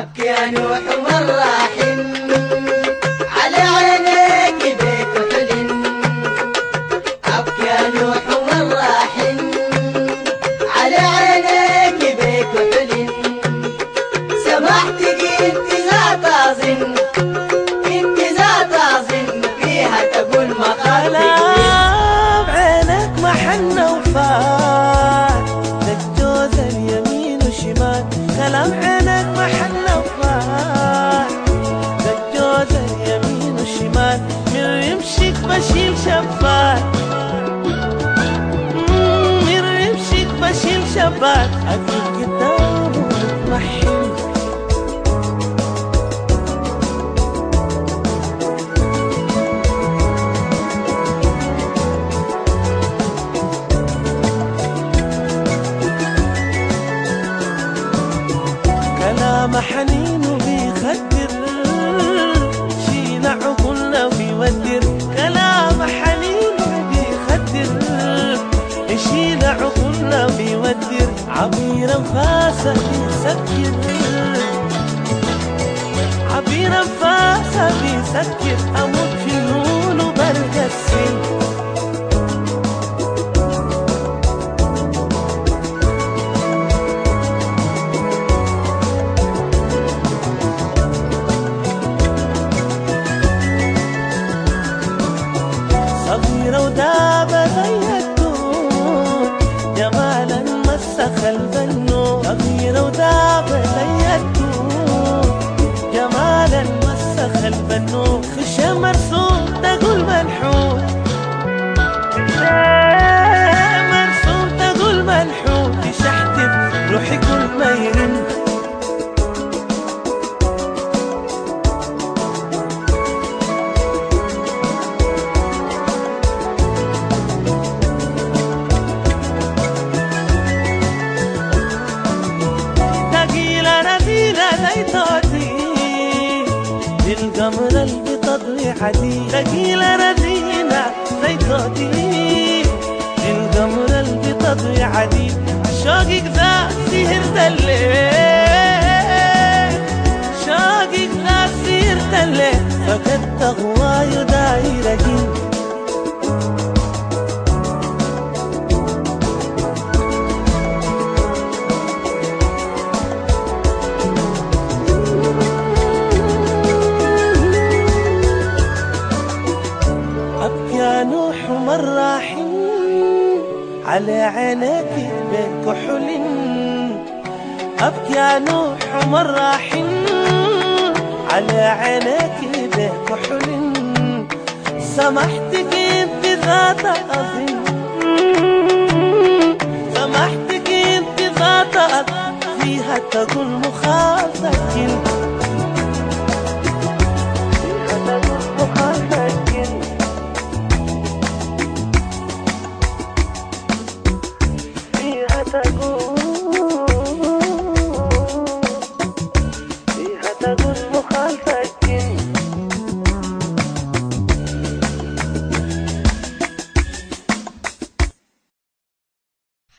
أبكي يا نوح حن على عينيك بيك حلن أبكي يا نوح حن على عينيك بيك حلن سمحتك انت ذات أظن انت ذات أظن فيها تقول كلام عينك محنة وفات شباك أجيب قدامه محن كلام حنين وبيخدر شيل عقولنا وبيودر بيسكر عبير انفاسه بيسكر اموت في النون اللي تضوي عدي تقيلة نزيلة زي توتي القمر اللي تضوي عدي شوقك ذا سهر الليل شوقك ذا سهر الليل فقدت غواي مرة حن على عينيك بين كحل أبكي يا نوح مرة حن على عينيك بين كحل سمحتك انت ذات أظن سمحتك انت ذات فيها مخاطك